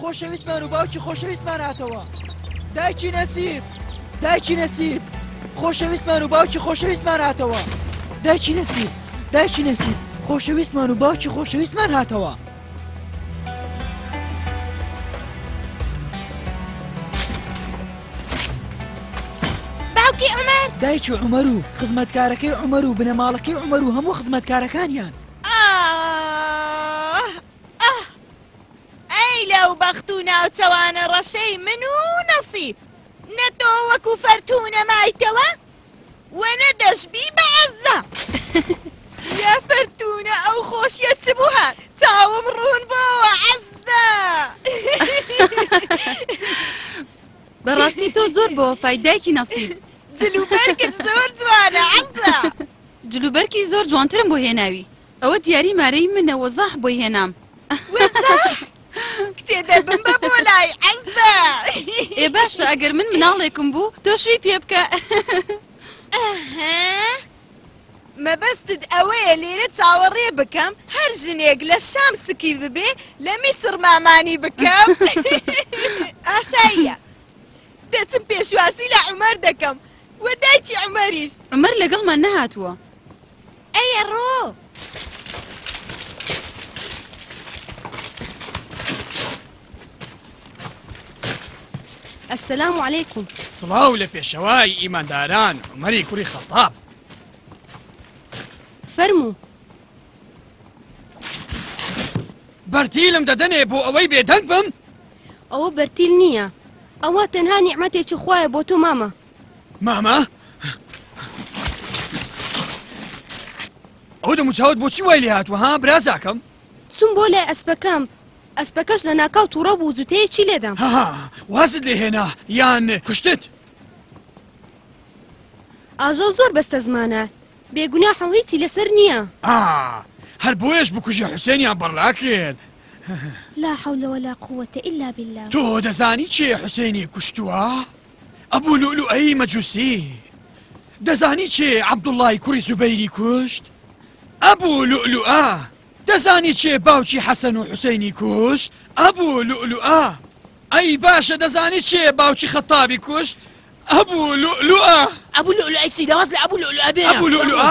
خۆشەویستمان و باوکی خۆشەویستمان هاتەوە دایکی نەسیب دایکی نەسیب خۆشەویستمان و باوکی خۆشەویستمان هاتەوە دایکی نەسیب دایکی نەسیب خۆشەویستمان و باوکی خۆشەویستمان هاتەوە باوکی عمر دایکی عمر و خزمەتکارەکەی عمر و بنەماڵەکەی عمر و هەموو خزمەتکارەکانیان ئاه ئەی لەو بەخت و ناوچەوانە ڕەشەی من و نەسیب نە تۆ وەکو فەرتونە مایتەوە و نە دەشبی بە عەزە یا فەرتونە ئەو خۆشیە چ بوو هات چاوم ڕوون بۆوە عەزە بەڕاستی تۆ زۆر بۆ وەفای دایکی نەسیب جلوبەرگت زۆر جوانە عەزە جلوبەرگی زۆر جوانترم بۆ هێناوی ئەوە دیاری مارەی منە وەزاح بۆی هێنام. وەزاح! کچێ دەبم بە بۆ لای عەزە. ئێ باشە ئەگەر من مناڵێکم بوو تۆ شووی پێ بکە. مەبەستت ئەوەیە لێرە چاوەڕێ بکەم هەر ژنێک لە شام سکی ببێ لە میسڕ مامانی بکەم؟ ئاساییە دەچم پێشوازی لە عومەر دەکەم و دایکی عومەریش. عومەر لەگەڵمان نەهاتووە. ئەی ئەڕۆ! السلام علیکم سڵاو لە پێشەوای ئیمانداران عمەری کوڕی خەڵتاب فەرموو بەرتیلم دەدەنێ بۆ ئەوەی بێدەنگ بم ئەوە بەرتیل نییە ئەوە تەنها نیعمەتێکی خوایە بۆ تۆ مامە مامە ئەو دەموچاوت بۆچی وای لێ هاتووە ها برازاکەم چون بۆ لای ئەسپەکەم ئەسپەکەش لە ناکاو تووڕە بوو جوتەیەکی لێدەم وازت لێ هێنا یان کوشتت ئاژەڵ زۆر بەستە زمانە بێگونا حەویتی لەسەر نییە هەر بۆیش بکوژە حوسێنیان بەڕلا کرد لا حەولەوە لا قووەتە ئللا بلا تۆ دەزانی چێ حوسێنی کوشتووە؟ ئەبو لولوئەی مەجوسی دەزانی چێ عەبدوڵای کوڕی زوبەیری کوشت ئەبو لولوئە دەزانی چێ باوکی حەسەن و حوسینی کوشت ئەبو لولوئە ئەی باشە دەزانی چێ باوکی خەتابی کوشت ئەبو لولوئە ئەبو لولوئەی چی دەواز لە ئەبو لولوئە بێ ئەبو لولوئە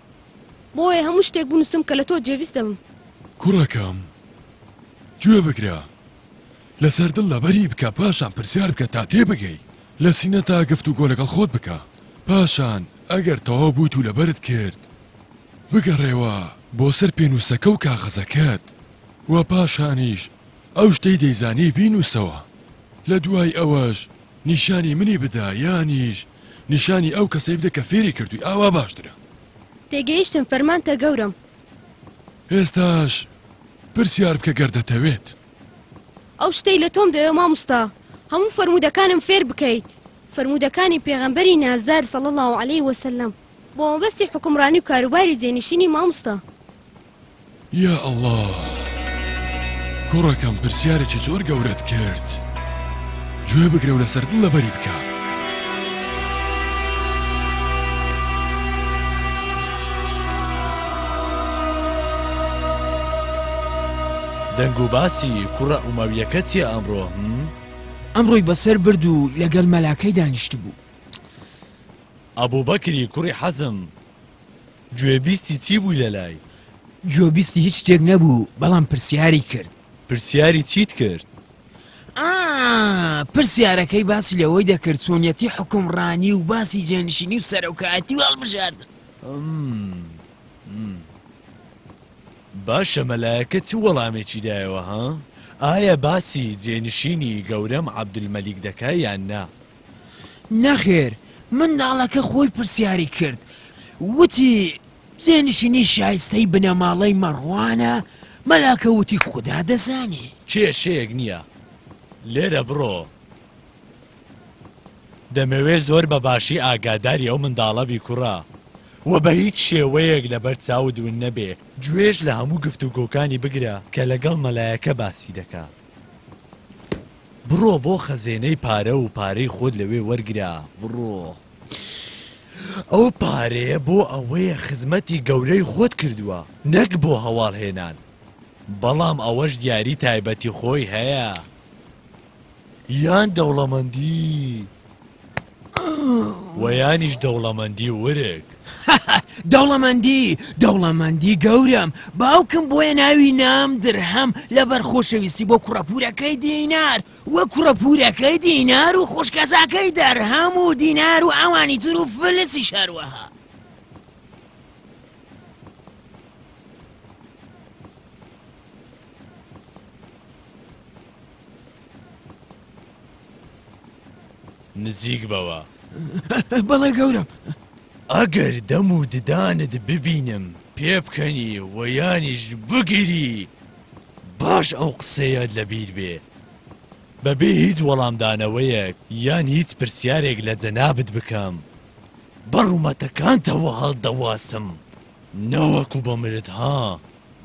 بۆیە هەموو شتێک بنووسم کە لە تۆ جێویست دەبم. کوڕەکەم گوێ بگرە، لەسەر دڵ لەبەری بکە، پاشان پرسیار بکە تا تێبگەی، لە سینەتا گفتوگۆ لەگەڵ خۆت بکە، پاشان ئەگەر تەواو بوویت و لەبەرت کرد، بگەڕێوە بۆ سەر پێنووسەکە و کاغەزەکەت و پاشانیش ئەو شتەی دەیزانی بینووسەوە، لە دوای ئەوەش نیشانی منی بدە یانیش نیشانی ئەو کەسەی بدە کە فێری کردووی ئاوا باشترە. تێگەیشتم فەرمانتە گەورەم. ئێستاش پرسیار بکە گەر دەتەوێت. ئەو شتەی لە تۆم دەوێ ماموستا هەموو فەرمودەکانم فێر بکەیت فەرمودەکانی پێغەمبەری نازدار صلی اللە علیە وسلم بۆ مەبەستی حوکمڕانی و کاروباری جێنشینی ماموستا. یا ئەڵا کوڕەکەم پرسیارێکی زۆر گەورەت کرد گوێ بگرە و لەسەر دڵ لەبەری بکە دەنگ و باسی کوڕە ئومەویەکە چیە ئەمڕۆ ئەمڕۆی بەسەر برد و لەگەل مەلاکەی دانیشت بوو ئەبوو بەکری کوڕی حەزم گوێبیستی چی بووی لەلای؟ گوێبیستی هیچ شتێک نەبوو، بەڵام پرسیاری کرد. پرسیاری چیت کرد؟ ئا، پرسیارەکەی باسی لەوەی دەکرد چۆنیەتی حوکمڕانی و باسی جێنشینی و سەرۆکایەتی و هەڵبژاردن. ئەم. باشە مەلایەکە چ وەڵامێکی دایەوە ها؟ ئایا باسی جێنشینی گەورەم عەبدولمەلیک دەکا یان نا؟ نەخێر، منداڵەکە خۆی پرسیاری کرد، وتی، جێنشینی شایستەی بنەماڵەی مەڕوانە، مەلاکە وتی، خودا دەزانێ. کێشەیەک نییە، لێرە بڕۆ. دەمەوێ زۆر بە باشی ئاگاداری ئەو منداڵە بی کوڕە و بە هیچ شێوەیەک لەبەر چاوت ون نەبێ، گوێش لە هەموو گفتوگۆکانی بگرە کە لەگەڵ مەلایەکە باسی دەکا. بڕۆ بۆ خەزێنەی پارە و پارەی خۆت لەوێ وەرگرە بڕۆ ئەو پارەیە بۆ ئەوەیە خزمەتی گەورەی خۆت کردووە نەک بۆ هەواڵ هێنان بەڵام ئەوەش دیاری تایبەتی خۆی هەیە یان دەوڵەمەندی. وەیانیش دەوڵەمەندی ورگ دەوڵەمەندی دەوڵەمەندی گەورەم باوکم بۆیە ناوی نام درهەم لەبەر خۆشەویستی بۆ کوڕەپورەکەی دینار وە کوڕەپورەکەی دینار و خۆشکەزاکەی دەرهەم و دینار و ئەوانی تر و فلسی شەروەها نزیک بەوە. بەڵێ گەورەم. ئەگەر دەم و ددانت ببینم پێبکەنی و یانیش بگری باش ئەو قسەیەت لەبیر بێ بەبێ هیچ وەڵامدانەوەیەک یان هیچ پرسیارێک لە جەنابت بکەم بە ڕوومەتەکانتەوە هەڵدەواسم نەوەکو بە ملت ها.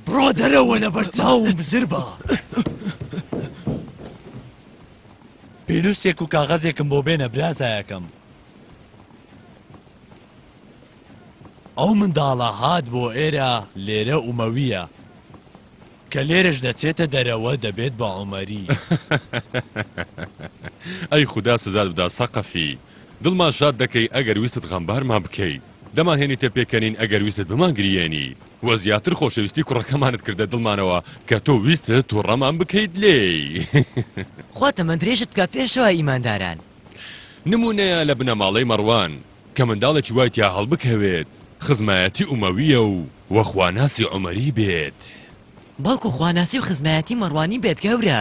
بڕۆ دەرەوە لە بەرچاوم بزربە پێنووسێک و کاغەزێکم بۆ بێنە برازایەکەم ئەو منداڵە هات بۆ ئێرە لێرە ئومەویە کە لێرەش دەچێتە دەرەوە دەبێت بە عمەری ئەی خوددا سزاد بدا سەقەفی دڵمان شاد دەکەی ئەگەر ویستت غەمبارمان بکەیت دەمانهێنیتە پێکەنین ئەگەر ویستت بمانگریێنی وە زیاتر خۆشەویستی کوڕەکەمانت کردە دڵمانەوە کە تۆ ویستت توڕەمان بکەیت لێی. خوا تەمەن درێژت بکات پێشەوا ئیمانداران. نمونەیە لە بنەماڵەی مەڕوان کە منداڵێکی وای تیا هەڵبکەوێت خزمایەتی ئومەویە و وە خواناسی عومەری بێت. بەڵکو خواناسی و خزمایەتی مەڕوانی بێت گەورە.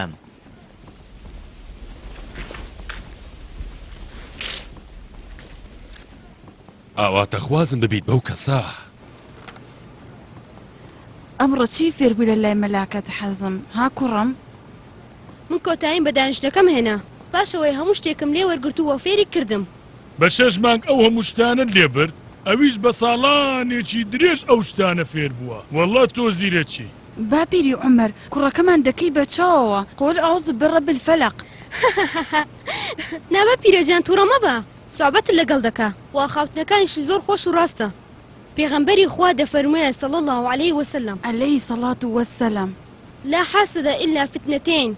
ئاواتەخوازم ببیت بەو کەسە. ئەمڕۆ چی فێر بووی لە لای مەلاکەت حەزم ها کوڕم؟ من کۆتاییم بە دانیشتنەکەم هێنا. پاش ئەوەی هەموو شتێکم لێ وەرگرت و وەفێری کردم. بە شەش مانگ ئەو هەموو شتانەت لێ برد ئەویش بە ساڵانێکی درێژ ئەو شتانە فێر بووە واللە تۆ زیرەکی. باپیری عومەر کوڕەکەمان دەکەی بە چاوەوە قول اعوذ برب الفلق. هەهەهەهە نا باپیرە جان توڕە مەبە سوعبەتت لەگەڵ دەکا و ئاخاوتنەکانیشی زۆر خۆش و ڕاستە پێغەمبەری خوا دەفەرموێ صلی اللە علیە وسلم. علیە الصلوة والسلام. لا حاسد الا في اثنتین.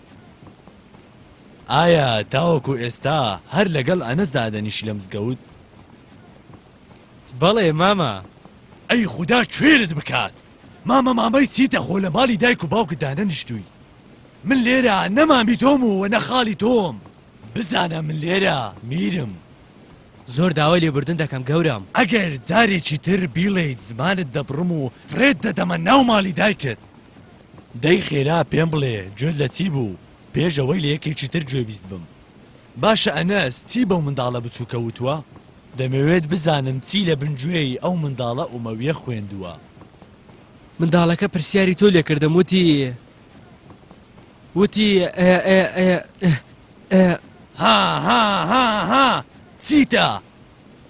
ئایا تاوەکو ئێستا هەر لەگەڵ ئەنەس دادەنیشی لە مزگەوت؟ بەڵێ مامە. ئەی خودا کوێرت بکات مامە مامەی چیتە خۆ لە ماڵی دایک و باوکت دانەنیشتووی من لێرە نە مامی تۆم و نە خاڵی تۆم بزانە من لێرە میرم زۆر داوای لێبوردن دەکەم گەورەم ئەگەر جارێکی تر بیڵێیت زمانت دەبڕم و فرێت دەدەمە ناو ماڵی دایکت دەی خێرا پێم بڵێ گوێت لە چی بوو پێش ئەوەی لە یەکێکی تر گوێ بیست بم؟ باشە ئەنەس چی بەو منداڵە بچووکە وتووە؟ دەمەوێت بزانم چی لە بن گوێی ئەو منداڵە ئومەویە خوێندووە؟ منداڵەکە پرسیاری تۆ لێ کردم وتی وتی ئە ئە ئە ئە ئە. هاهاهاها چیتە؟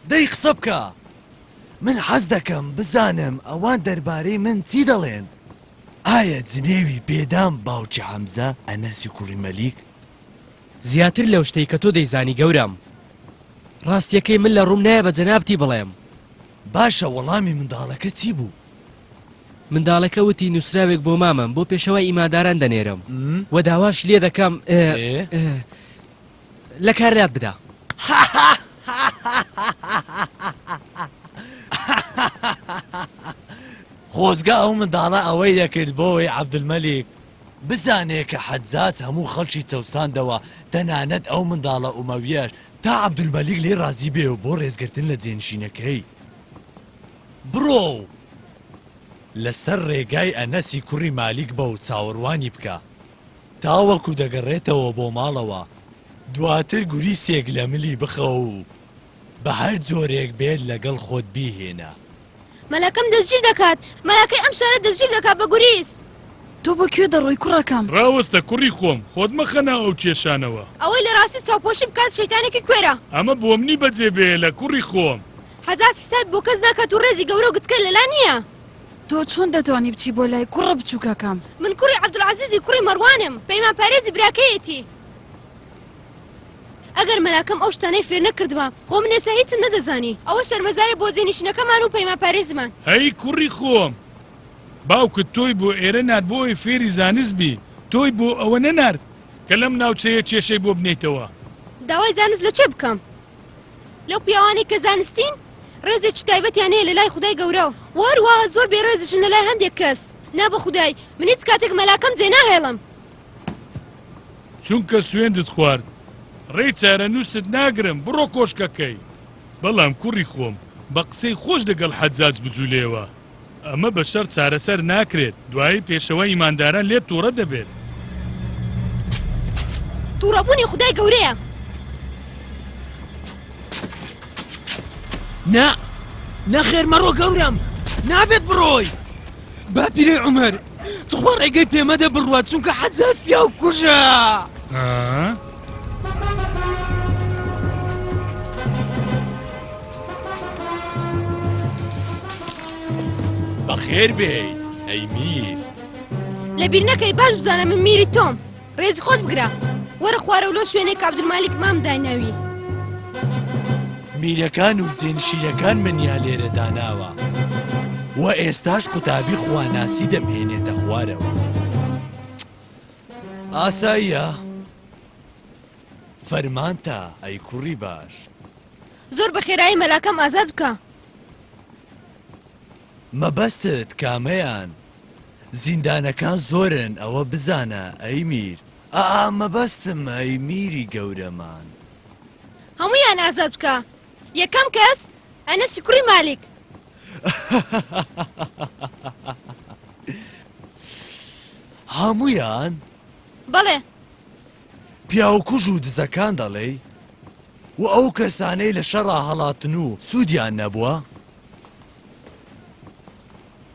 دەی قسە بکە من حەز دەکەم بزانم ئەوان دەربارەی من چی دەڵێن. ئایا جنێوی پێدام باوکی حەمزە ئەنەسی کوڕی مەلیک؟ زیاتر لەو شتەی کە تۆ دەیزانی گەورەم. ڕاستیەکەی من لە ڕووم نایە بە جەنابتی بڵێم. باشە وەڵامی منداڵەکە چی بوو؟ منداڵەکە وتی نووسراوێک بۆ مامم بۆ پێشەوای ئیمانداران دەنێرم و داواشی لێ دەکەم لە کارلات بدا. خۆزگە ئەو منداڵە ئەوەی دەکرد بۆی عەبدولمەلیک بزانێ کە حەجاج هەموو خەڵکی چەوساندەوە تەنانەت ئەو منداڵە ئومەویەش تا عەبدولمەلیک لێی ڕازی بێ و بۆ ڕێزگرتن لە جێنشینەکەی بڕۆ و لەسەر ڕێگای ئەنەسی کوڕی مالیک بە و چاوەڕوانی بکا. تاوەکو دەگەڕێتەوە بۆ ماڵەوە، دواتر گوریسێک لە ملی بخە و بە هەر جۆرێک بێت لەگەڵ خۆت بیهێنە. مەلاکەم دەستگیر دەکات. مەلاکەی ئەم شارە دەستگیر دەکات بە گوریس. تۆ بۆ کوێ دەڕۆی کوڕەکەم؟ ڕاوەستە کوڕی خۆم، خۆت مەخە ناو ئەو کێشانەوە. ئەوەی لە ڕاستی چاوپۆشی بکات شەیتانێکی کوێرە. ئەمە بۆمنی بەجێ بێلە کوڕی خۆم. حەجاج حیسابی بۆ کەس ناکات و ڕێزی گەورە و گچکە لەلا نییە. تۆ چۆن دەتوانی بچی بۆ لای کوڕە بچووکەکەم؟ من کوڕی عەبدولعەزیزی کوڕی مەڕوانم، پەیمان پارێزی براکەیەتی. ئەگەر مەلاکەم ئەو شتانەی فێر نەکردبا، خۆ من ئێستا هیچم نەدەزانی. ئەوە شەرمەزارە بۆ جێنیشینەکەمان و پەیمان پارێزمان. هەی کوڕی خۆم! باوکت تۆی بۆ ئێرە نارد بۆ ئەوەی فێری زانست بی، تۆی بۆ ئەوە نەنارد کە لەم ناوچەیە کێشەی بۆ بنێیتەوە. داوای زانست لە کێ بکەم؟ لەو پیاوانەی کە زانستین ڕێزێکی تایبەتیان هەیە لەلای خودای گەورەوە و هەروەها زۆر بێڕێزیشن لەلای هەندێک کەس، نا بەخودای من هیچ کاتێک مەلاکەم جێناهێڵم. چونکە سوێندت خوارد ڕێی چارەنووست ناگرم، بڕۆ کۆشکەکەی. بەڵام کوڕی خۆم بە قسەی خۆش لەگەڵ حەجاج بجولێوە. ئەمە بە شەڕ چارەسەر ناکرێت. دوایی پێشەوا ئیمانداران لێت توڕە دەبێت. توڕەبوونی خودای گەورەیە. نا نەخێر مەڕۆ گەورەم نابێت بڕۆی. باپیرەی عومەر. تخوا ڕێگەی پێمەدە بڕوات چونکە حەجاج پیاو کوژە بەخێر بێیت ئەی میر لەبیر نەکەی باش بزانە من میری تۆم ڕێزی خۆت بگرە وەرە خوارەوە لۆ شوێنێک کابدرمالیک مام دایناوی میرەکان و جێنشینەکان منیا لێرە داناوە و ئێستاش قوتابی خواناسی دەمهێنێتە خوارەوە ئاساییە فەرمانتە ئەی کوڕی باش زۆر بە خێرایی مەلاکەم ئازاد بکە مەبەستت کامەیان زیندانەکان زۆرن ئەوە بزانە ئەی میر. ئا مەبەستم ئەی میری گەورەمان. هەموویان ئازاد بکە یەکەم کەس ئەنەسی کوڕی مالیک. هەموویان؟ بەڵێ. پیاوکوژ و دزەکان دەڵێی؟ و ئەو کەسانەی لە شەڕا هەڵاتن و سوودیان نەبووە؟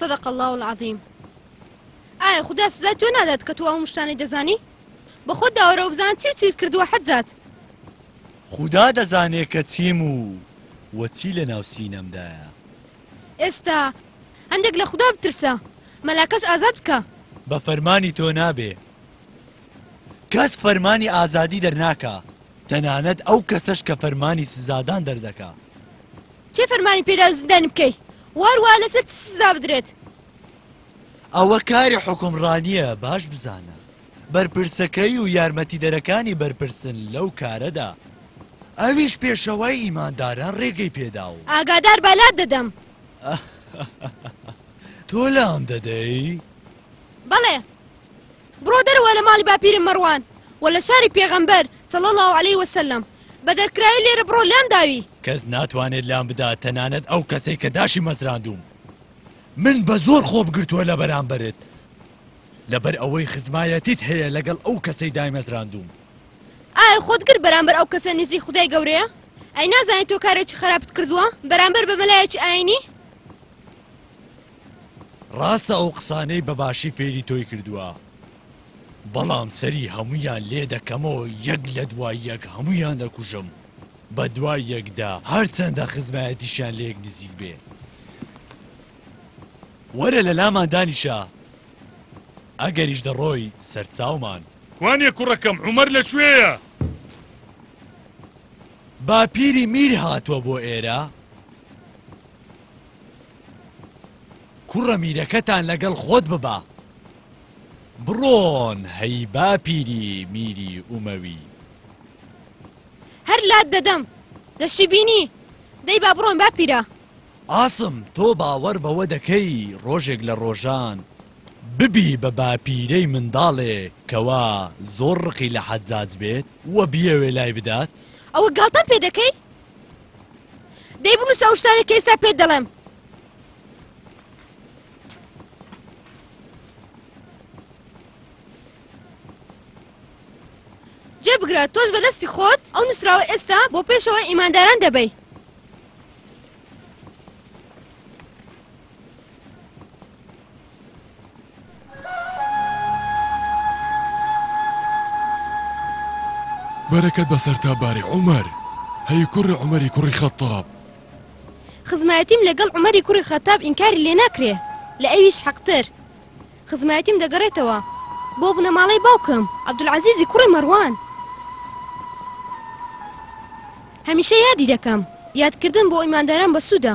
صدق اللە العظیم ئایا خودا سزای تۆ نادات کە تۆ ئەو شتانەی دەزانی بە خۆت داوەرەوە بزان چی و چیت کردووە حەجات خودا دەزانێ کە چیم و وە چی لە ناو سینەمدایە ئێستا هەندێک لە خودا بترسە مەلاکەش ئازاد بکە بە فەرمانی تۆ نابێ کەس فەرمانی ئازادی دەرناکا تەنانەت ئەو کەسەش کە فەرمانی سزادان دەردەکا کێ فەرمانی پێداوە زیندانی بکەی وهەروەها لەسەر چ سزا بدرێت؟ ئەوە کاری حوکمڕانییە باش بزانە بەرپرسەکەی و یارمەتیدەرەکانی بەرپرسن لەو کارەدا ئەویش پێشەوای ئیمانداران ڕێگەی پێدا و ئاگادار بە لات دەدەم. تۆ لام دەدەی؟ بەڵێ. بڕۆ دەرەوە لە ماڵی باپیرم مەڕوان و لە شاری پێغەمبەر، صلی اللە علیە وسلم، بە دەرکراوی لێرە بڕۆ لام داوی. کەس ناتوانێت لام بدات تەنانەت ئەو کەسەی کە داشی مەزراندووم. من بە زۆر خۆم گرتووە لە بەرامبەرت لەبەر ئەوەی خزمایەتیت هەیە لەگەڵ ئەو کەسەی دایمەزراندووم. ئایا خۆت گرت بەرامبەر ئەو کەسە نزیک خودای گەورەیە؟ ئەی نازانی تۆ کارێکی خەراپت کردووە بەرامبەر بە مەلایەکی ئاینی؟ ڕاستە ئەو قسانەی بە باشی فێری تۆی کردووە بەڵام سەری هەموویان لێ دەکەمەوە یەک لە دوای یەک هەموویان دەکوژم بە دوای یەکدا هەرچەندە خزمایەتیشیان لە یەک نزیک بێ وەرە لە لامان دانیشە ئەگەریش دەڕۆی سەرچاومان کوانێ کوڕەکەم عمر لە کوێیە؟ باپیری میر هاتووە بۆ ئێرە؟ کوڕە میرەکەتان لەگەڵ خۆت ببە بڕۆن هەی باپیری میری ئومەوی. هەر لات دەدەم دەشی بینی دەی با بڕۆن باپیرە. عاسم تۆ باوەڕ بەوە دەکەی ڕۆژێک لە ڕۆژان ببی بە باپیرەی منداڵێک کەوا زۆر ڕقی لە حەجاج بێت و بیەوێ لای بدات؟ ئەوە گاڵتەم پێ دەکەی؟ دەی بنووسە ئەو شتانێ کە ئێستا پێت دەڵێم جێ بگرە تۆش بە دەستی خۆت ئەو نووسراوە ئێستا بۆ پێشەوە ئیمانداران دەبەی بەرەکەت بەسەرتا بارێ عومەر هەی کوڕی عومەری کوڕی خەتاب خزمایەتیم لەگەڵ عومەری کوڕی خەتاب ئینکاری لێ ناکرێ لە ئەویش حەقتر خزمایەتیم دەگەڕێتەوە بۆ بنەماڵەی باوکم عەبدولعەزیزی کوڕی مەڕوان هەمیشە یادی دەکەم یادکردن بۆ ئیمانداران بەسوودە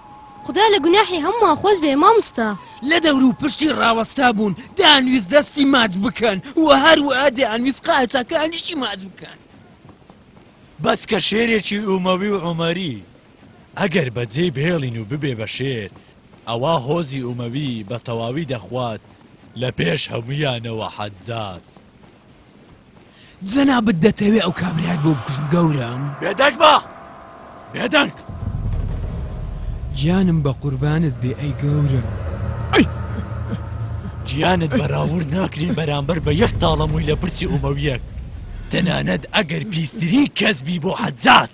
خودا لە گوناحی هەمووان خۆش بێ ماموستا. لە دەورو پشتی ڕاوەستا بوون دانویست دەستی ماچ بکەن و هەر وە دەیانویست قاچاکانیشی ماچ بکەن. بەچکە شێرێکی ئومەوی و عومەری ئەگەر بەجێی بهێڵین و ببێ بە شێر ئەوا هۆزی ئومەوی بە تەواوی دەخوات لە پێش هەموویانەوە حەجاج. جەنابت دەتەوێ ئەو کابرایت بۆ بکوژم گەورەم بێدەک بە بێدەنگ گیانم بە قوربانت بێ ئەی گەورە گیانت بەراورد ناکری بەرامبەر بە یەک تاڵەمووی لە پرسی ئومەویەک تەنانەت ئەگەر پیستری کەسبی بۆ حەجات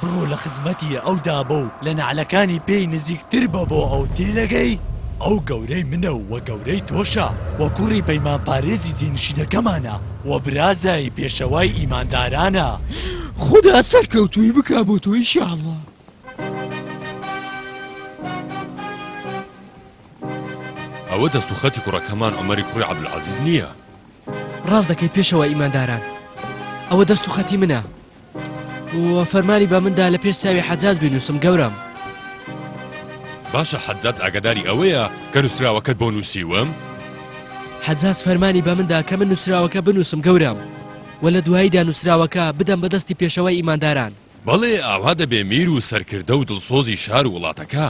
بڕۆ لە خزمەتی ئەودا بە و لە نەعلەکانی پێی نزیکتر بە بۆ ئەو تێدەگەی ئەو گەورەی منە و وە گەورەی تۆشە وە کوڕی پەیمان پارێزی جێنشینەکەمانە وە برازای پێشەوای ئیماندارانە. خودا سەرکەوتووی بکا بۆ تۆ ئیشاڵڵا. ئەوە دەست و خەتی کوڕەکەمان عومەری کوڕی عەبدولعەزیز نییە؟ ڕاست دەکەی پێشەوا ئیمانداران ئەوە دەست و خەتی منە. و فەرمانی بە من دا لە پێش چاوی حەجاج بینووسم گەورەم. باشە حەجاج ئاگاداری ئەوەیە کە نووسراوەکەت بۆ نووسیوم؟ حەجاج فەرمانی بە من دا کە من نووسراوەکە بنووسم گەورەم و لە دواییدا نووسراوەکە بدەم بە دەستی پێشەوای ئیمانداران. بەڵێ ئاوا دەبێ میر و سەرکردە و دڵسۆزی شار و وڵاتەکە.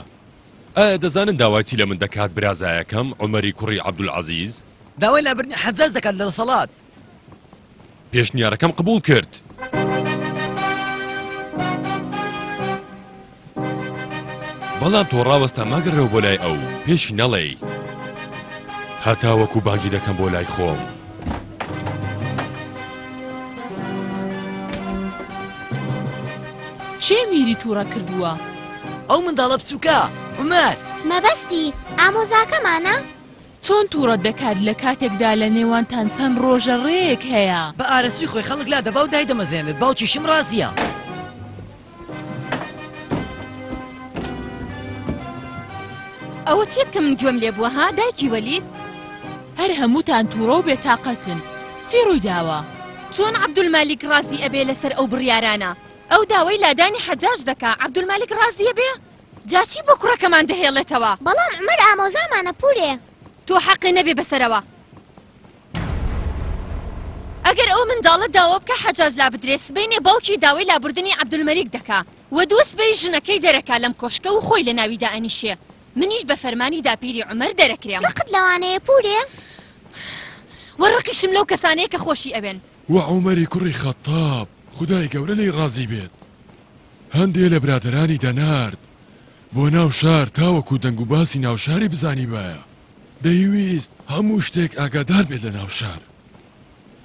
ئایا دەزانن داوای چی لە من دەکات برازایەکەم عومەری کوڕی عەبدولعەزیز؟ داوای لابردنی حەجاج دەکات لە دەسەڵات. پێشنیارەکەم قبوڵ کرد. بەڵام تۆ ڕاوەستە مەگەڕێەوە بۆ لای ئەو پێشی نەڵێی هەتا وەکو بانگی دەکەم بۆ لای خۆم. چێ میری تووڕە کردووە؟ ئەو منداڵە بچووکە عمر مەبەستی ئامۆزاکەمانە؟ چۆن توڕەت دەکات لە کاتێکدا لە نێوانتان چەند ڕۆژە ڕێیەک هەیە. بە ئارەزوی خۆی خەڵک لا دەبا و دای دەمەزرێنێت باوکیشم ڕازیە. ئەوە چیە کە من گوێم لێ بووە ها دایکی وەلید؟ هەر هەمووتان توڕە و بێتاقەتن چی ڕووی داوە؟ چۆن عەبدولمالیک ڕازی ئەبێ لەسەر ئەو بڕیارانە؟ ئەو داوای لادانی حەجاج دەکا عەبدولمالیک ڕازی ئەبێ؟ جا چی بۆ کوڕەکەمان دەهێڵێتەوە؟ بەڵام عومەر ئامۆزامانە پورێ. تۆ حەقێ نەبێ بەسەرەوە. ئەگەر ئەو منداڵە داوا بکە حەجاج لابدرێ سبەینێ باوکی داوای لابردنی عەبدولمەلیک دەکا و دوو سبەی ژنەکەی دەرەکا لەم کۆشکە و خۆی لەناوی دائەنیشێ منیش بە فەرمانی داپیری عومەر دەرەکرێم. ڕقت لەوانەیە پورێ؟ وە ڕقیشم لەو کەسانەیە کە خۆشی ئەوێن. وە عومەری کوڕی خەتتاب، خودای گەورە لێی ڕازی بێت، هەندێ لە برادەرانی دەنارد بۆ ناو شار تاوەکو دەنگ و باسی ناو شاری بزانیبایە. دەیویست هەموو شتێک ئاگادار بێت لە ناو شار.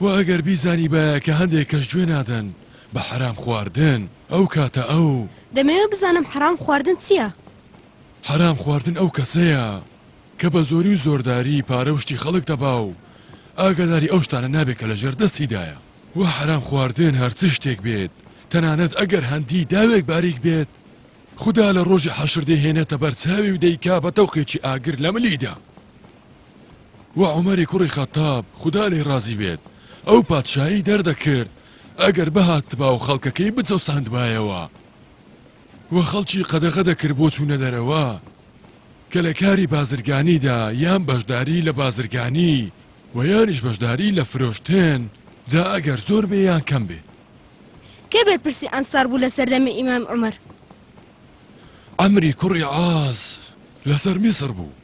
وە ئەگەر بیزانیبایە کە هەندێ کەش گوێ نادەن بە حەرام خواردن ئەو کاتە ئەو. دەمەوێ بزانم حەرام خواردن چیە؟ حەرام خواردن ئەو کەسەیە کە بە زۆری و زۆرداری پارە و شتی خەڵک دەبا و ئاگاداری ئەو شتانە نابێ کە لە ژێر دەستیدایە. وە حەرام خواردن هەر چ شتێک بێت تەنانەت ئەگەر هەندی داوێک باریک بێت خودا لە ڕۆژی حەشر دەیهێنێتە بەر چاوی و دەیکا بە تەوقێکی ئاگر لە ملیدا. وە عومەری کوڕی خەتاب خودا لێی ڕازی بێت ئەو پادشایی دەردەکرد ئەگەر بهاتبا و خەڵکەکەی بچەوساندبایەوە وە خەڵکی قەدەغە دەکرد بۆ چوونە دەرەوە کە لە کاری بازرگانیدا یان بەشداری لە بازرگانی وە یانیش بەشداری لە فرۆشتن جا ئەگەر زۆر بێ یان کەم بێ. کێ بەرپرسی ئەنسار بوو لە سەردەمی ئیمام عومەر؟ عەمری کوڕی عاس لەسەر میسر بوو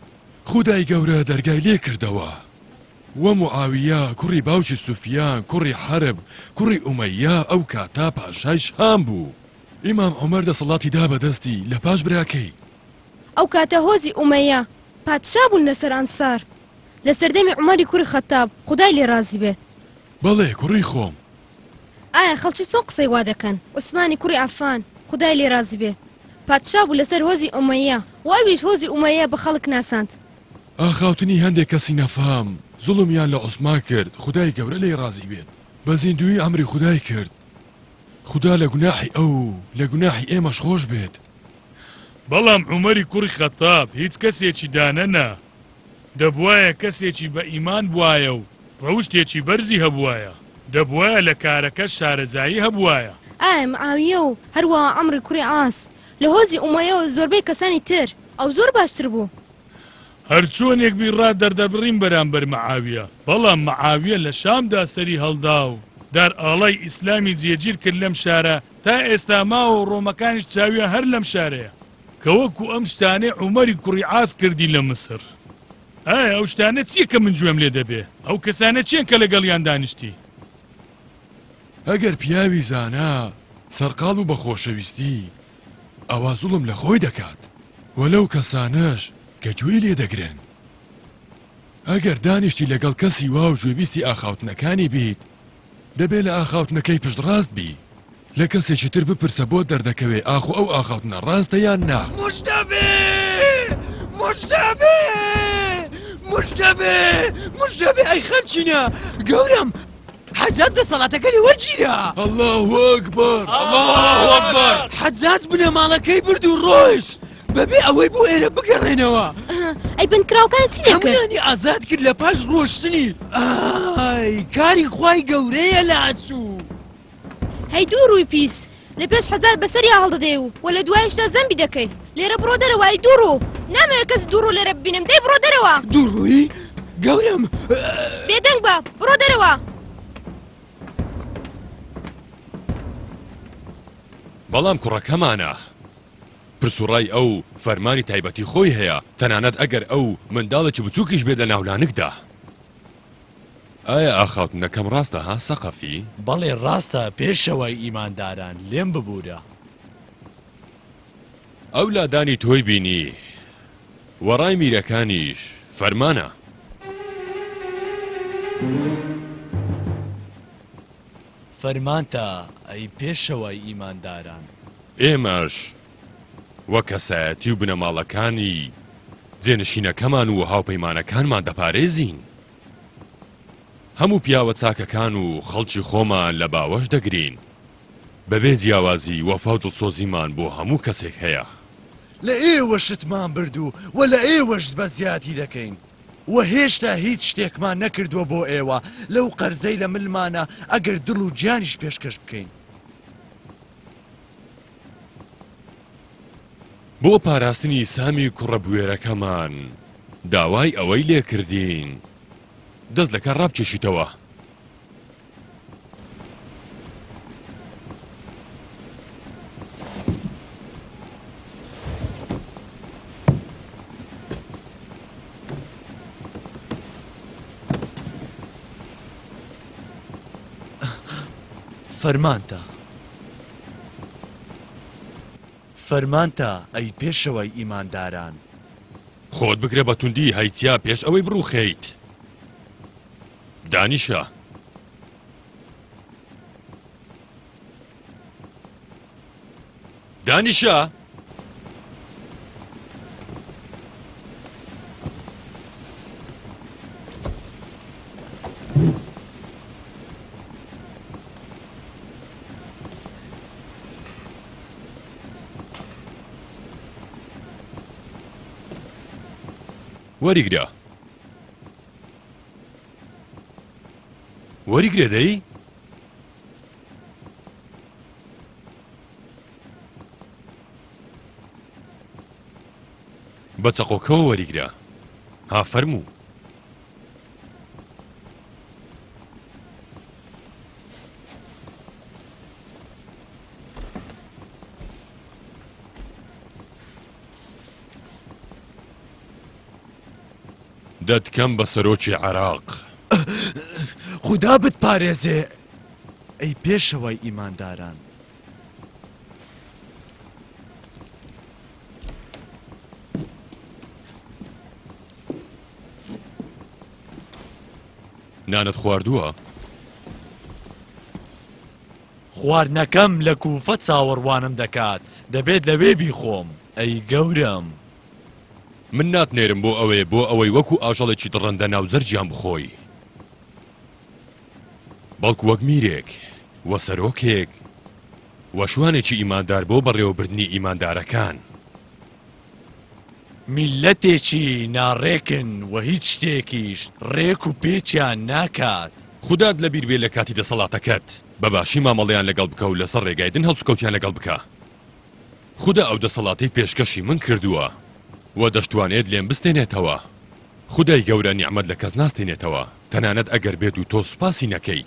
خودای گەورە دەرگای لێ کردەوە وە معاویە کوڕی باوکی سوفیان کوڕی حەرب کوڕی ئومەیە ئەو کاتە پاشای شام بوو ئیمام عومەر دەسەڵاتی دا بە دەستی لە پاش براکەی. ئەو کاتە هۆزی ئومەیە پادشا بوون لەسەر ئەنسار. لە سەردەمی عومەری کوڕی خەتتاب، خودای لێ ڕازی بێت. بەڵێ کوڕی خۆم. ئایا خەڵکی چۆن قسەی وا دەکەن؟ عوسمانی کوڕی عەفان، خودای لێ ڕازی بێت، پادشا بوو لەسەر هۆزی ئومەییە و ئەویش هۆزی ئومەییە بە خەڵک ناساند. ئاخاوتنی هەندێ کەسی نەفام، زوڵمیان لە عوسمان کرد، خودای گەورە لێی ڕازی بێت، بە زیندوویی عەمری خودای کرد. خودا لە گوناحی ئەو و لە گوناحی ئێمەش خۆش بێت. بەڵام عومەری کوڕی خەتتاب هیچ کەسێکی دانەنا. دەبوایە کەسێکی بە ئیمان بوایە و ڕەوشتێکی بەرزی هەبوایە، دەبوایە لە کارەکەش شارەزایی هەبوایە. ئا معاویە و هەروا عەمری کوڕی عاس، لە هۆزی ئومەیە و زۆربەی کەسانی تر، ئەو زۆر باشتر بوو. هەرچۆنێک بی ڕا دەردەبڕین بەرامبەر معاویە، بەڵام معاویە لە شامدا سەری هەڵدا و دار ئاڵای ئیسلامی جێگیر کرد لەم شارە تا ئێستا ماوە و ڕۆمەکانیش چاویان هەر لەم شارەیە. کە وەکو ئەم شتانەی عومەری کوڕی عاس کردی لە مسر ئایا ئەو شتانە چییە کە من گوێم لێ دەبێ ئەو کەسانە چێن کە لەگەڵیان دانیشتی ئەگەر پیاوی زانا سەرقاڵ و بە خۆشەویستی ئەوا زوڵم لە خۆی دەکات و لەو کەسانەش کە گوێی لێ دەگرن ئەگەر دانیشتی لەگەڵ کەسی وا و گوێبیستی ئاخاوتنەکانی بیت دەبێ لە ئاخاوتنەکەی پشتڕاست بی. لە کەسێکی تر بپرسە بۆت دەردەکەوێ ئاخۆ ئەو ئاخاوتنە ڕاستە یان نا. مژدەبێ مژدەبێ مژدەبێ مژدەبێ ئەی خەمچینە گەورەم حەجاج دەسەڵاتەکەی وەرگیرا. اللە اکبر اللە اکبر. حەجاج بنەماڵەکەی برد و ڕۆیشت بەبێ ئەوەی بۆ ئێرە بگەڕێنەوە ئەی بنکراوکان چی دەکرد؟ هەمویانی ئازاد کرد لە پاش ڕۆشتنی ئای کاری خوای گەورەیە لە ئەچوو هەی دوو ڕووی پیس لە پێش حەزار بەسەریا هەڵدەدەی و وە لە دوایشدا زەمبی دەکەی لێرە بڕۆ دەرەوای دوو ڕوو نامەوێت کەس دوو ڕوو لێرە ببینم دەی بڕۆ دەرەوە دوو ڕووی گەورم بێدەنگ بە بڕۆ دەرەوە بەڵام کوڕەکەمانە پرس و ڕای ئەو فەرمانی تایبەتی خۆی هەیە تەنانەت ئەگەر ئەو منداڵێکی بچوکیش بێت لە ناولانکدا. ئایا ئاخاوتنەکەم ڕاستە ها سەقەفی؟ بەڵێ ڕاستە پێشەوای ئیمانداران لێم ببورە. ئەو لادانی تۆی بینی و ڕای میرەکانیش فەرمانە. فەرمانتە ئەی پێشەوای ئیمانداران. ئێمەش و کەسایەتی و بنەماڵەکانی جێنشینەکەمان و هاوپەیمانەکانمان دەپارێزین. هەموو پیاوە چاکەکان و خەڵکی خۆمان لە باوەش دەگرین. بەبێ جیاوازی وەفا و دڵسۆزیمان بۆ هەموو کەسێک هەیە. لە ئێوە شتمان برد و لە ئێوەش بەزیادی دەکەین. وە هێشتا هیچ شتێکمان نەکردووە بۆ ئێوە لەو قەرزەی لە ملمانە ئەگەر دڵ و گیانیش پێشکەش بکەین. بۆ پاراستنی سامی کوڕە بوێرەکەمان داوای ئەوەی لێکردین. دەست لە کار ڕابکێشیتەوە. فەرمانتە فەرمانتە ئەی پێشەوەی ئیمانداران خۆت بگرە بە توندی هەیچیا پێش ئەوەی بڕوخێیت. دانیشە. دانیشە. وەریگرە. وەریگرێ دەی؟ بە چەقۆکەوە وەریگرە ها فەرموو دەتکەم بە سەرۆکی عێراق. خودا بتپارێزێ ئەی پێشەوای ئیمانداران. نانت خواردووە؟ خواردنەکەم لە کوفە چاوەڕوانم دەکات دەبێت لەوێ بیخۆم ئەی گەورەم. من ناتنێرم بۆ ئەوێ بۆ ئەوەی وەکو ئاژەڵێکی دڕەندە ناو زەرگیان بخۆی، بەڵکو وەک میرێک و سەرۆکێک و شوانێکی ئیماندار بۆ بەڕێوەبردنی ئیماندارەکان. میللەتێکی ناڕێکن و هیچ شتێکیش ڕێک و پێکیان ناکات. خودات لەبیر بێ لەکاتی دەسەڵاتەکەت بەباشی مامەڵەیان لەگەڵ بکە و لەسەر ڕێگای دن هەڵسوکەوتیان لەگەڵ بکە. خودا ئەو دەسەڵاتەی پێشکەشی من کردووە و دەشتوانێت لێم بستێنێتەوە. خودای گەورە نیعمەت لە کەس ناستێنێتەوە، تەنانەت ئەگەر بێت و تۆ سوپاسی نەکەی.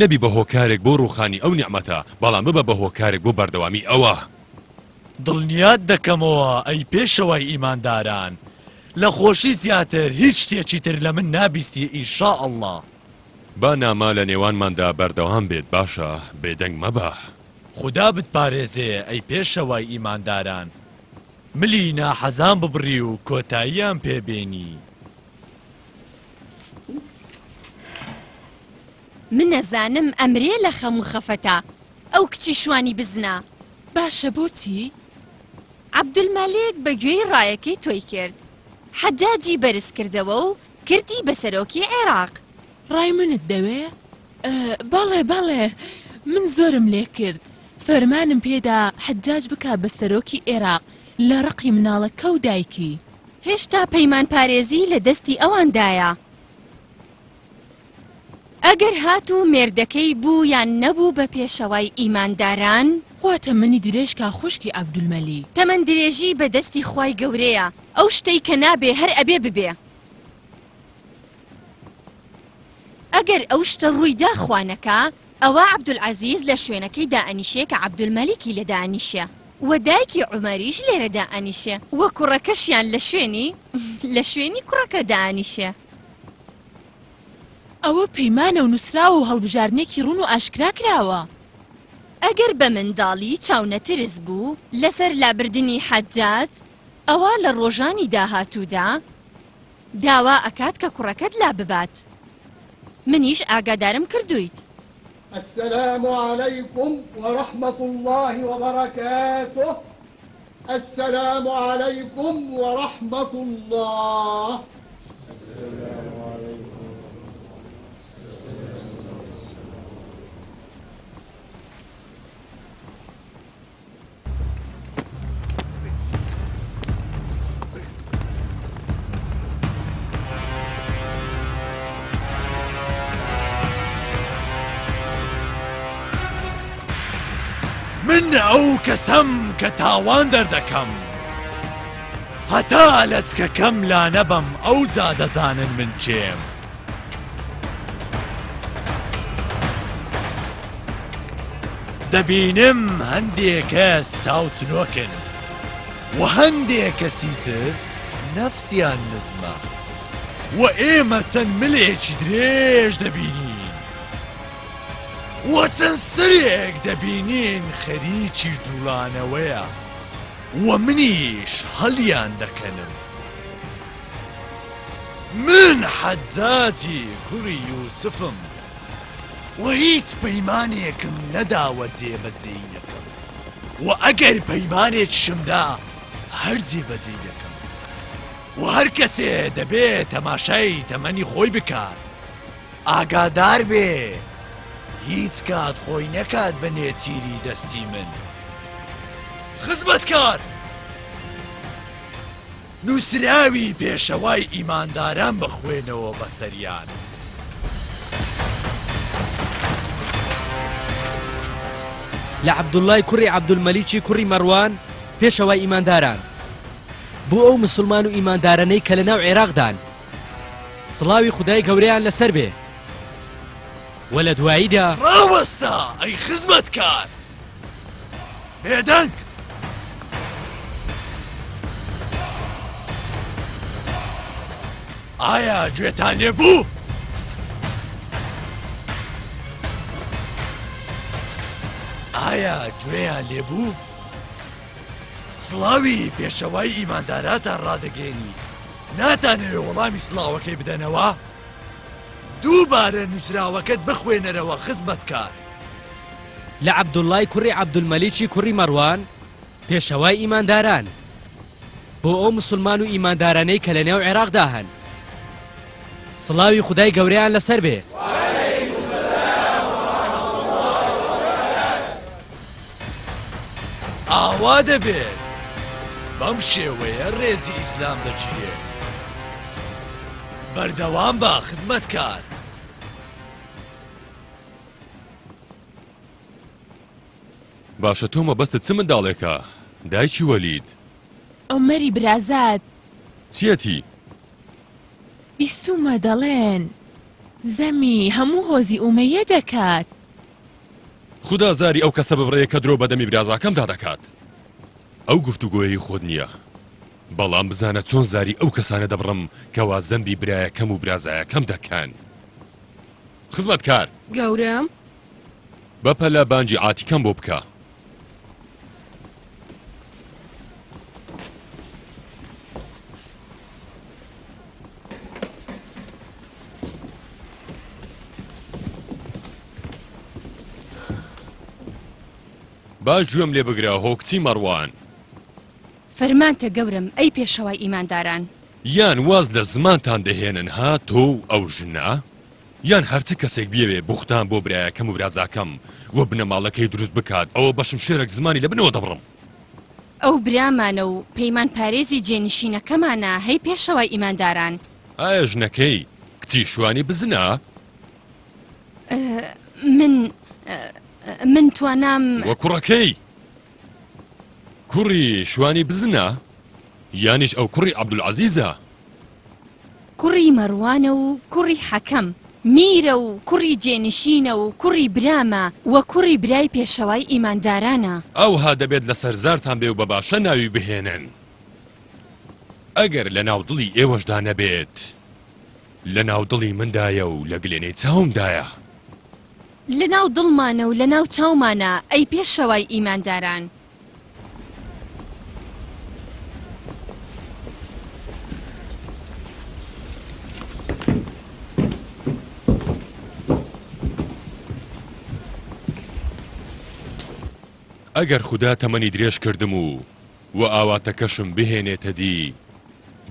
نەبی بە هۆکارێک بۆ ڕووخانی ئەو نیعمەتە، بەڵام ببە بە هۆکارێک بۆ بەردەوامیی ئەوە. دڵنیات دەکەمەوە ئەی پێشەوای ئیمانداران، لە خۆشی زیاتر هیچ شتێکی تر لە من نابیستی ان شاء اللە. با نامە لە نێوانماندا بەردەوام بێت باشە، بێدەنگ مەبە. خودا بتپارێزێ ئەی پێشەوای ئیمانداران ملی ناحەزان ببڕی و کۆتاییان پێ بێنی. من ئەزانم ئەمرێ لە خەم و خەفەتا ئەو کچی شوانی بزنە. باشە بۆچی؟ عەبدولمەلیک بە گوێی ڕایەکەی تۆی کرد. حەجاجی بەرز کردەوە و کردی بە سەرۆکی عێراق. ڕای منت دەوێ؟ بەڵێ بەڵێ من زۆرم لێ کرد فەرمانم پێدا حەجاج بکا بە سەرۆکی ئێراق لە ڕقی مناڵە کە و دایکی. هێشتا پەیمان پارێزی لە دەستی ئەوان دایە ئەگەر هات و مێردەکەی بوو یان نەبوو بە پێشەوای ئیمان داران. خوا تە مەنی درێژ کا خوشکی عبدول مەلیک. تەمەن درێژی بە دەستی خوای گەورەیە ئەو شتەی کە نابێ هەر ئەبێ ببێ. ئەگەر ئەو شتە ڕوویدا خوا نەکا ئەوا عەبدولعەزیز لە شوێنەکەی دائەنیشێ کە عەبدولمەلیکی لێ دائەنیشێ و دایکی عومەریش لێرە دائەنیشێ و کوڕەکەشیان لە شوێنی لە شوێنی کوڕەکە دائەنیشێ. ئەوە پەیمانە و نووسراوە و هەڵبژاردنێکی ڕوون و ئاشکرا کراوە. ئەگەر بە منداڵی چاونەترس بوو لەسەر لابردنی حەجاج، ئەوا لە ڕۆژانی داهاتوودا، داوا ئەکات کە کوڕەکەت لا ببات منیش ئاگادارم کردویت. السلام علیکم ورحمە اللە وبرکاته السلام علیکم ورحمە اللە. من ئەو کەسەم کە تاوان دەردەکەم هەتا لەچکەکەم لا نەبەم ئەو جا دەزانن من چێم. دەبینم هەندێ کەس چاوچنۆکن و هەندێ کەسی تر نەفسیان نزمە و ئێمە چەند ملێکی درێژ دەبینین و چەند سەرێک دەبینین خەریکی جوڵانەوەیە و منیش هەڵیان دەکەنم. من حەجاجی کوڕی یوسفم و هیچ پەیمانێکم نەداوە جێبەجێی نەکەم و ئەگەر پەیمانێکیشم دا هەر جێبەجێی دەکەم و هەر کەسێ دەبێ تەماشای تەمەنی خۆی بکات ئاگادار بێ هیچ کات خۆی نەکات بە نێچیری دەستی من خزمەتکار! نووسراوی پێشەوای ئیمانداران بخوێنەوە بەسەریان. لە عەبدوڵای کوڕی عەبدولمەلیکی کوڕی مەڕوان پێشەوای ئیمانداران بۆ ئەو مسلمان و ئیماندارەنەی کە لە ناو عێراقدان سڵاوی خدای گەورەیان لەسەر بێ وە لە دواییدا ڕاوەستە ئەی خزمەتکار بێدەنگ! ئایا گوێتان لێ بوو؟ ئایا گوێیان لێ بوو؟ سڵاوی پێشەوای ئیمانداراتان ڕادەگەێنی ناتانەوێ وەڵامی سڵاوەکەی بدەنەوە؟ دووبارە نووسراوەکەت بخوێنەرەوە خزمەتکار. لە عەبدوڵڵای کوڕی عەبدولمەلیکی کوڕی مەڕوان پێشەوای ئیمانداران بۆ ئەو مسوڵمان و ئیماندارانەی کە لەنێو عێراقدا هەن سڵاوی خودای گەورەیان لەسەر بێ ئاوا دەبێت بەم شێوەیە ڕێزی ئیسلام دەگیرێ بەردەوام بە خزمەتکار باشە تۆ مەبەستت چ منداڵێکە؟ دایکی وەلید. عومەری برازات. چیەتی؟ بیستوومە دەڵێن زەمی هەموو هۆزی ئومەیە دەکات. خودا زاری ئەو کەسە ببڕێ کە درۆ بە دەمی برازاکەمدا دەکات. ئەو گفتوگۆیەی خۆت نییە. بەڵام بزانە چۆن زاری ئەو کەسانە دەبڕم کەوا زەمی برایەکەم و برازایەکەم دەکەن. خزمەتکار. گەورەم. بە پەلە بانگی عاتیکەم بۆ بکە. باش گوێم لێ بگرە هۆ کچی مەڕوان. فەرمانتە گەورەم ئەی پێشەوای ئیمانداران. یان واز لە زمانتان دەهێنن ها تۆ و ئەو ژنە؟ یان هەر چ کەسێک بیەوێ بوختان بۆ برایەکەم و برازاکەم و بنەماڵەکەی دروست بکات ئەوە بە شمشێرەک زمانی لە بنەوە دەبڕم. ئەو برامانە و پەیمان پارێزی جێنشینەکەمانە هەی پێشەوای ئیمانداران. ئایا ژنەکەی کچی شوانی بزنە؟ من من توانام. وە کوڕەکەی؟ کوڕی شوانی بزنە؟ یانیش ئەو کوڕی عەبدولعەزیزە؟ کوڕی مەڕوانە و کوڕی حەکەم، میرە و کوڕی جێنشینە و کوڕی برامە و کوڕی برای پێشەوای ئیماندارانە. ئەوها دەبێت لە سەرزارتان بێ و بە باشە ناوی بهێنن. ئەگەر لە ناو دڵی ئێوەشدا نەبێت، لە ناو دڵی مندایە و لە گلێنەی چاومدایە. لەناو دڵمانە و لەناو چاومانە ئەی پێشەوای ئیمانداران. ئەگەر خودا تەمەنی درێژ کردم و و ئاواتەکەشم بهێنێتە دی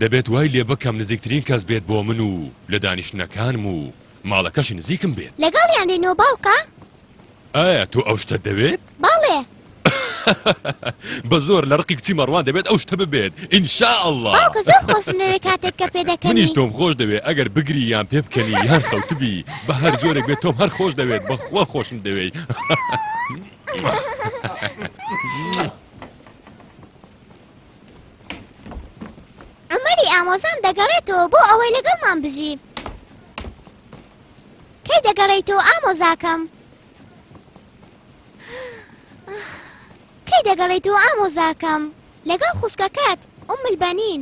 دەبێت وای لێ بکەم نزیکترین کەس بێت بۆ من و لە دانیشتنەکانم و ماڵەکەشی نزیکم بێت. لەگەڵیان دێنەوە باوکە؟ ئایا تۆ ئەو شتە دەوێت؟ بەڵێ. بە زۆر لە ڕقی کچی مەڕوان دەبێت ئەو شتە ببێت ئینشاءاللە. باوکە زۆر خۆشم دەوێت کاتێک کە پێ دەکەنی. منیش تۆم خۆش دەوێت ئەگەر بگری یان پێ بکەنی یان خەوتبی بە هەر جۆرێک بێت تۆم هەر خۆش دەوێت بە خوا خۆشم دەوێی. عمری ئامۆزام دەگەڕێتەوە بۆ ئەوەی لەگەڵمان بژی کەی دەگەڕێیتەوە ئامۆزاکەم کەی دەگەڕێیتەوە ئامۆزاکەم لەگەڵ خوسکەکەت ئوم البەنین